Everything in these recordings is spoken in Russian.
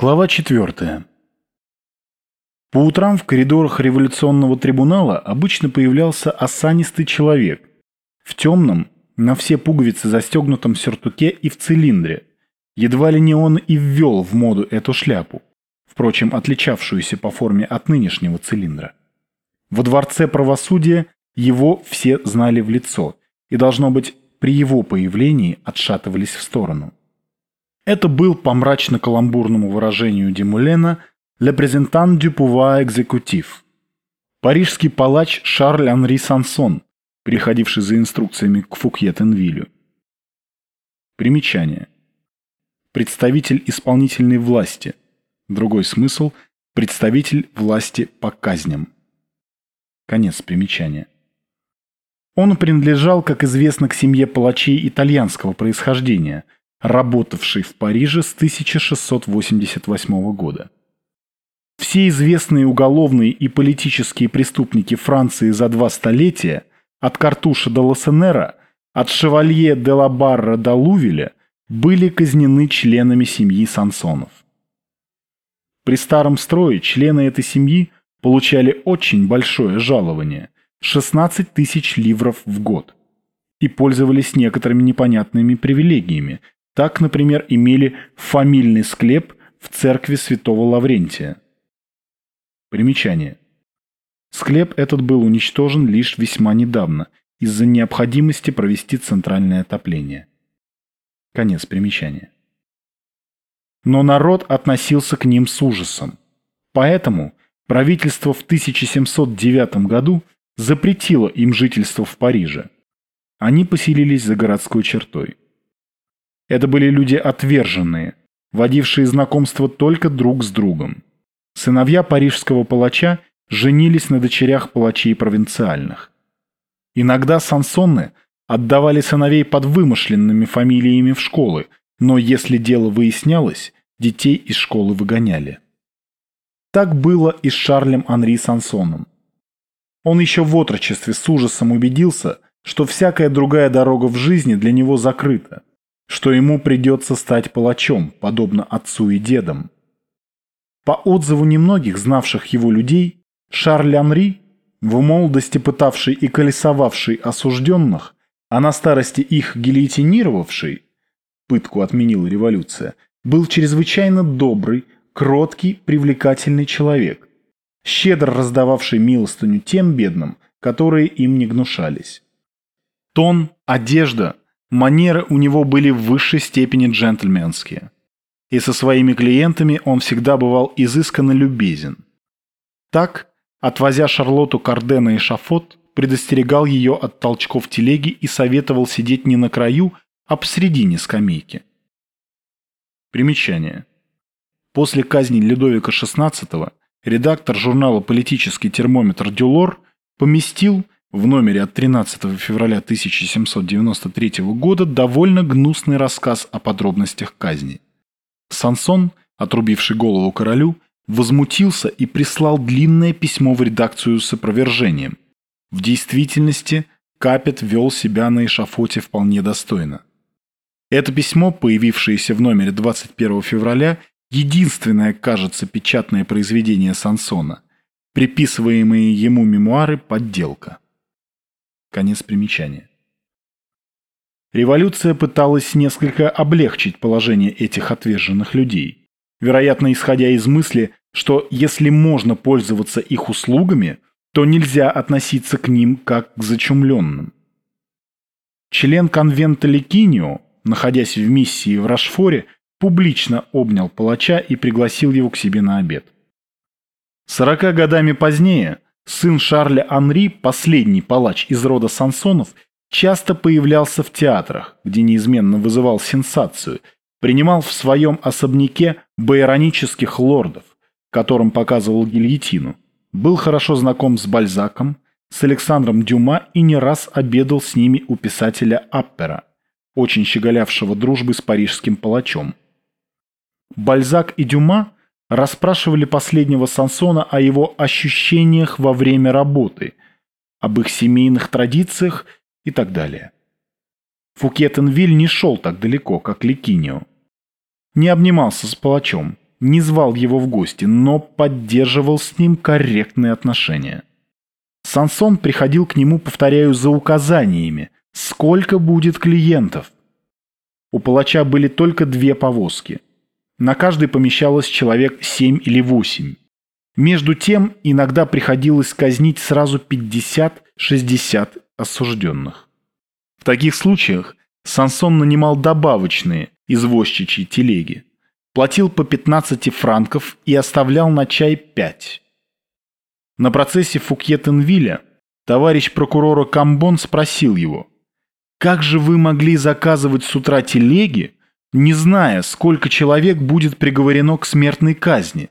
Глава 4. По утрам в коридорах революционного трибунала обычно появлялся осанистый человек в темном, на все пуговицы застегнутом сюртуке и в цилиндре. Едва ли не он и ввел в моду эту шляпу, впрочем, отличавшуюся по форме от нынешнего цилиндра. Во дворце правосудия его все знали в лицо, и, должно быть, при его появлении отшатывались в сторону. Это был по мрачно-каламбурному выражению Демулена «Le présentant du pouvoir exécutif» – парижский палач Шарль Анри Сансон, переходивший за инструкциями к Фукье-Тенвилю. Примечание. Представитель исполнительной власти. Другой смысл – представитель власти по казням. Конец примечания. Он принадлежал, как известно, к семье палачей итальянского происхождения – работавший в Париже с 1688 года. Все известные уголовные и политические преступники Франции за два столетия, от Картуша до Лассенера, от Шевалье де ла Барра до Лувеля, были казнены членами семьи Сансонов. При старом строе члены этой семьи получали очень большое жалование – 16 тысяч ливров в год – и пользовались некоторыми непонятными привилегиями, так, например, имели фамильный склеп в церкви святого Лаврентия. Примечание. Склеп этот был уничтожен лишь весьма недавно из-за необходимости провести центральное отопление. Конец примечания. Но народ относился к ним с ужасом. Поэтому правительство в 1709 году запретило им жительство в Париже. Они поселились за городской чертой. Это были люди отверженные, водившие знакомство только друг с другом. Сыновья парижского палача женились на дочерях палачей провинциальных. Иногда сансонны отдавали сыновей под вымышленными фамилиями в школы, но если дело выяснялось, детей из школы выгоняли. Так было и с Шарлем Анри Сансоном. Он еще в отрочестве с ужасом убедился, что всякая другая дорога в жизни для него закрыта, что ему придется стать палачом, подобно отцу и дедам. По отзыву немногих знавших его людей, Шарль Анри, в молодости пытавший и колесовавший осужденных, а на старости их гильотинировавший, пытку отменила революция, был чрезвычайно добрый, кроткий, привлекательный человек, щедро раздававший милостыню тем бедным, которые им не гнушались. Тон, одежда – Манеры у него были в высшей степени джентльменские. И со своими клиентами он всегда бывал изысканно любезен. Так, отвозя Шарлотту Кардена и Шафот, предостерегал ее от толчков телеги и советовал сидеть не на краю, а посередине скамейки. Примечание. После казни Людовика XVI редактор журнала «Политический термометр Дюлор» поместил – в номере от 13 февраля 1793 года довольно гнусный рассказ о подробностях казни. Сансон, отрубивший голову королю, возмутился и прислал длинное письмо в редакцию с опровержением. В действительности Капет вел себя на эшафоте вполне достойно. Это письмо, появившееся в номере 21 февраля, единственное, кажется, печатное произведение Сансона. Приписываемые ему мемуары – подделка. Конец примечания. Революция пыталась несколько облегчить положение этих отверженных людей, вероятно, исходя из мысли, что если можно пользоваться их услугами, то нельзя относиться к ним как к зачумленным. Член конвента Ликинио, находясь в миссии в Рашфоре, публично обнял палача и пригласил его к себе на обед. Сорока годами позднее Сын Шарля Анри, последний палач из рода Сансонов, часто появлялся в театрах, где неизменно вызывал сенсацию, принимал в своем особняке байронических лордов, которым показывал гильотину, был хорошо знаком с Бальзаком, с Александром Дюма и не раз обедал с ними у писателя Аппера, очень щеголявшего дружбы с парижским палачом. Бальзак и Дюма расспрашивали последнего Сансона о его ощущениях во время работы, об их семейных традициях и так далее. Фукетенвиль не шел так далеко, как Ликинио. Не обнимался с палачом, не звал его в гости, но поддерживал с ним корректные отношения. Сансон приходил к нему, повторяю, за указаниями, сколько будет клиентов. У палача были только две повозки. На каждой помещалось человек семь или восемь. Между тем, иногда приходилось казнить сразу 50-60 осужденных. В таких случаях Сансон нанимал добавочные извозчичьи телеги, платил по 15 франков и оставлял на чай 5. На процессе Фукьетенвилля товарищ прокурора Камбон спросил его, «Как же вы могли заказывать с утра телеги, не зная, сколько человек будет приговорено к смертной казни?»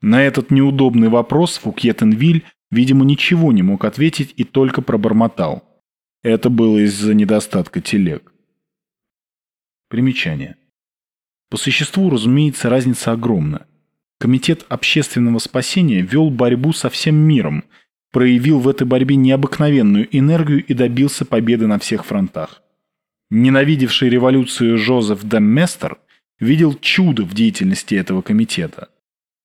На этот неудобный вопрос Фукьетенвиль, видимо, ничего не мог ответить и только пробормотал. Это было из-за недостатка телег. Примечание. По существу, разумеется, разница огромна. Комитет общественного спасения вел борьбу со всем миром, проявил в этой борьбе необыкновенную энергию и добился победы на всех фронтах. Ненавидевший революцию Жозеф Демместер видел чудо в деятельности этого комитета –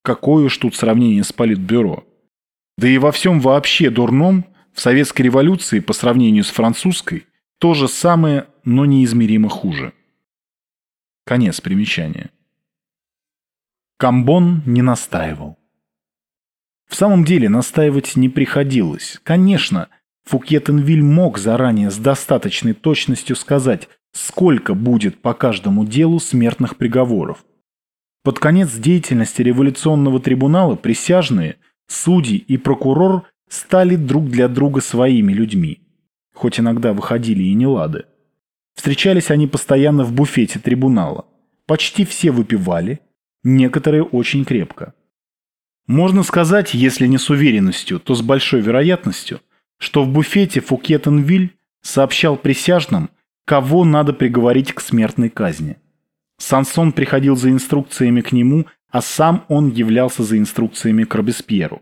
Какое уж тут сравнение с политбюро. Да и во всем вообще дурном в советской революции по сравнению с французской то же самое, но неизмеримо хуже. Конец примечания. Камбон не настаивал. В самом деле настаивать не приходилось. Конечно, Фукьетенвиль мог заранее с достаточной точностью сказать, сколько будет по каждому делу смертных приговоров. Под конец деятельности революционного трибунала присяжные, судьи и прокурор стали друг для друга своими людьми, хоть иногда выходили и нелады. Встречались они постоянно в буфете трибунала. Почти все выпивали, некоторые очень крепко. Можно сказать, если не с уверенностью, то с большой вероятностью, что в буфете Фукетенвиль сообщал присяжным, кого надо приговорить к смертной казни. Сансон приходил за инструкциями к нему, а сам он являлся за инструкциями к Робеспьеру.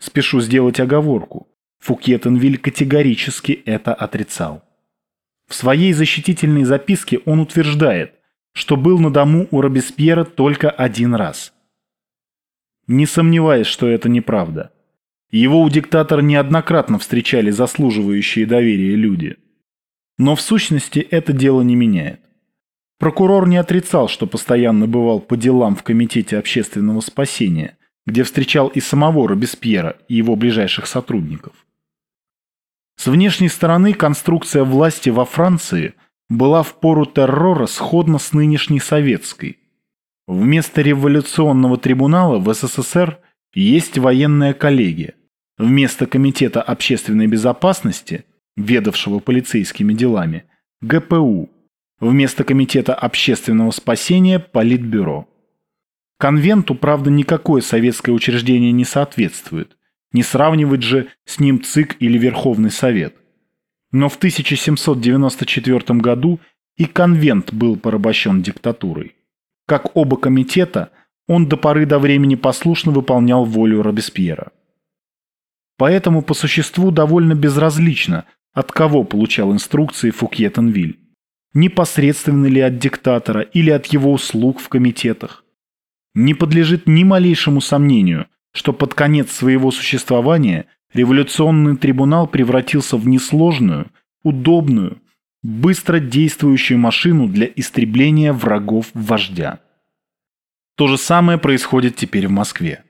Спешу сделать оговорку. Фукьетенвиль категорически это отрицал. В своей защитительной записке он утверждает, что был на дому у Робеспьера только один раз. Не сомневаясь, что это неправда. Его у диктатора неоднократно встречали заслуживающие доверия люди. Но в сущности это дело не меняет. Прокурор не отрицал, что постоянно бывал по делам в Комитете общественного спасения, где встречал и самого Робеспьера и его ближайших сотрудников. С внешней стороны конструкция власти во Франции была в пору террора сходна с нынешней советской. Вместо революционного трибунала в СССР есть военная коллегия. Вместо Комитета общественной безопасности, ведавшего полицейскими делами, ГПУ – Вместо Комитета общественного спасения – Политбюро. Конвенту, правда, никакое советское учреждение не соответствует. Не сравнивать же с ним ЦИК или Верховный Совет. Но в 1794 году и конвент был порабощен диктатурой. Как оба комитета, он до поры до времени послушно выполнял волю Робеспьера. Поэтому по существу довольно безразлично, от кого получал инструкции Фукьетенвиль непосредственно ли от диктатора или от его услуг в комитетах. Не подлежит ни малейшему сомнению, что под конец своего существования революционный трибунал превратился в несложную, удобную, быстро действующую машину для истребления врагов вождя. То же самое происходит теперь в Москве.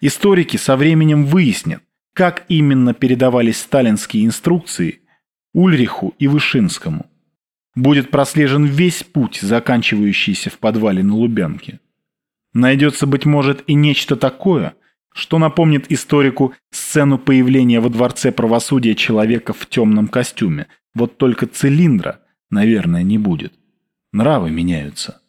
Историки со временем выяснят, как именно передавались сталинские инструкции Ульриху и Вышинскому будет прослежен весь путь, заканчивающийся в подвале на Лубянке. Найдется, быть может, и нечто такое, что напомнит историку сцену появления во Дворце правосудия человека в темном костюме, вот только цилиндра, наверное, не будет. Нравы меняются.